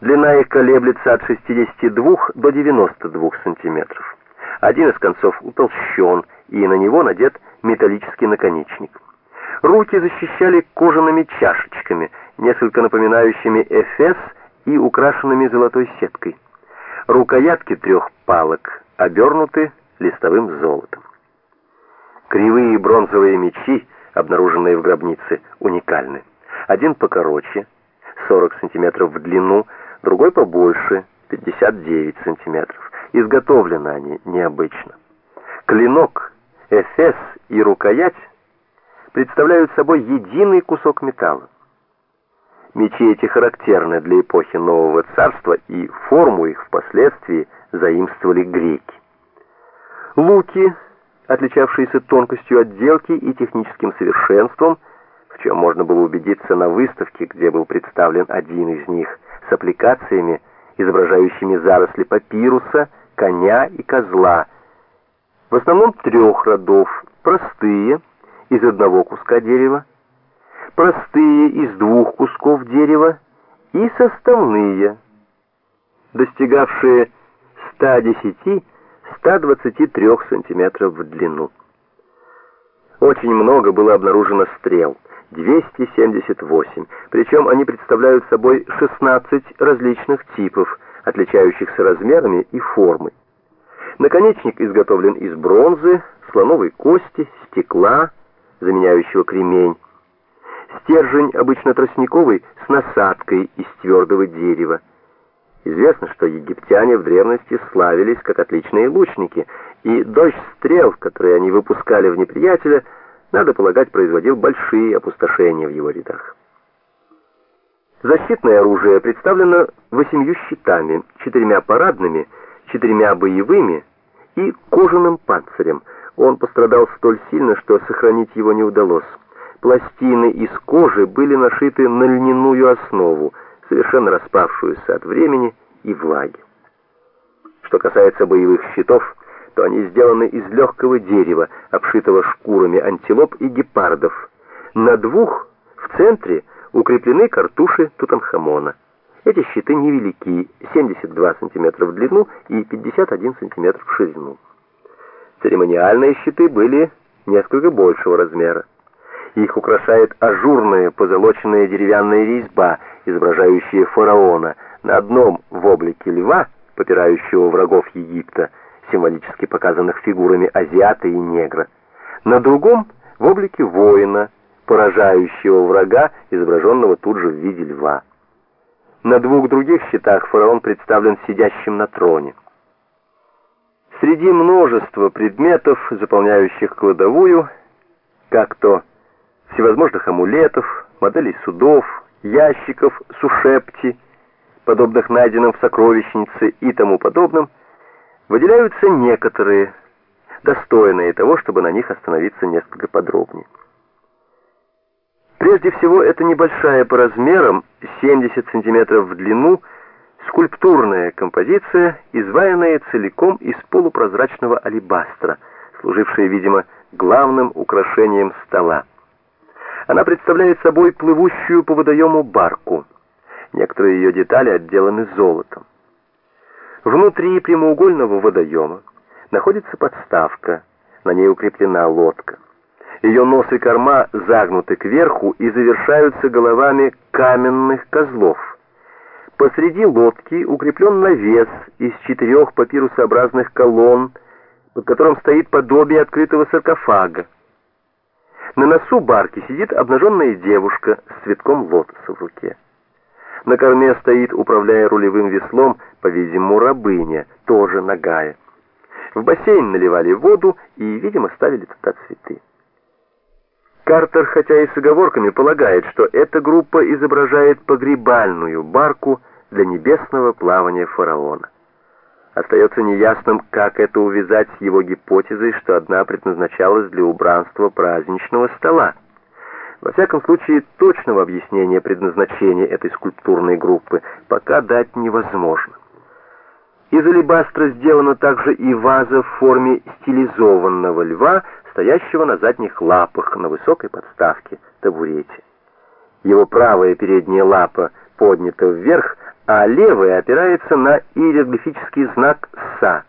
Длина их колеблется от 62 до 92 сантиметров. Один из концов утолщен, и на него надет металлический наконечник. Руки защищали кожаными чашечками, несколько напоминающими эфес и украшенными золотой сеткой. Рукоятки трех палок обернуты листовым золотом. Кривые бронзовые мечи, обнаруженные в гробнице, уникальны. Один покороче, 40 сантиметров в длину, другой побольше, 59 сантиметров. Изготовлены они необычно. Клинок, эфес и рукоять представляют собой единый кусок металла. Мечи эти характерны для эпохи Нового Царства, и форму их впоследствии заимствовали греки. Луки, отличавшиеся тонкостью отделки и техническим совершенством, в чем можно было убедиться на выставке, где был представлен один из них, с аппликациями, изображающими заросли папируса, коня и козла, в основном трех родов, простые, из одного куска дерева, простые из двух кусков дерева и составные, достигавшие 110-123 сантиметров в длину. Очень много было обнаружено стрел, 278, причем они представляют собой 16 различных типов, отличающихся размерами и формой. Наконечник изготовлен из бронзы, слоновой кости, стекла, заменяющего кремень. Стержень обычно тростниковый с насадкой из твердого дерева. Известно, что египтяне в древности славились как отличные лучники, и дождь стрел, которые они выпускали в неприятеля, надо полагать, производил большие опустошения в его рядах. Защитное оружие представлено восемью щитами, четырьмя парадными, четырьмя боевыми и кожаным панцирем. Он пострадал столь сильно, что сохранить его не удалось. Пластины из кожи были нашиты на льняную основу, совершенно распавшуюся от времени и влаги. Что касается боевых щитов, то они сделаны из легкого дерева, обшитого шкурами антилоп и гепардов. На двух в центре укреплены картуши Тутанхамона. Эти щиты невелики, 72 см в длину и 51 см в ширину. Церемониальные щиты были несколько большего размера. Их украшает ажурная позолоченная деревянная резьба, изображающая фараона, на одном в облике льва, попирающего врагов Египта, символически показанных фигурами азиата и негра, на другом в облике воина, поражающего врага, изображенного тут же в виде льва. На двух других щитах фараон представлен сидящим на троне. Среди множества предметов, заполняющих кладовую, как то всевозможных амулетов, моделей судов, ящиков, сушепти, подобных найденным в сокровищнице и тому подобным, выделяются некоторые, достойные того, чтобы на них остановиться несколько подробнее. Прежде всего, это небольшая по размерам, 70 сантиметров в длину, скульптурная композиция, изваянная целиком из полупрозрачного алебастра, служившая, видимо, главным украшением стола. Она представляет собой плывущую по водоему барку. Некоторые ее детали отделаны золотом. Внутри прямоугольного водоема находится подставка, на ней укреплена лодка. Ее нос и корма загнуты кверху и завершаются головами каменных козлов. Посреди лодки укреплен навес из четырех папирусообразных колонн, под которым стоит подобие открытого саркофага. На носу барки сидит обнаженная девушка с цветком лотоса в руке. На корме стоит, управляя рулевым веслом, по-видимому, рабыня, тоже нагая. В бассейн наливали воду и, видимо, ставили туда цветы. Картер, хотя и с оговорками, полагает, что эта группа изображает погребальную барку для небесного плавания фараона. Остается неясным, как это увязать с его гипотезой, что одна предназначалась для убранства праздничного стола. Во всяком случае, точного объяснения предназначения этой скульптурной группы пока дать невозможно. Из алебастра сделана также и ваза в форме стилизованного льва, стоящего на задних лапах на высокой подставке табурете. Его правая передняя лапа поднята вверх, а левая опирается на иероглифический знак «Са».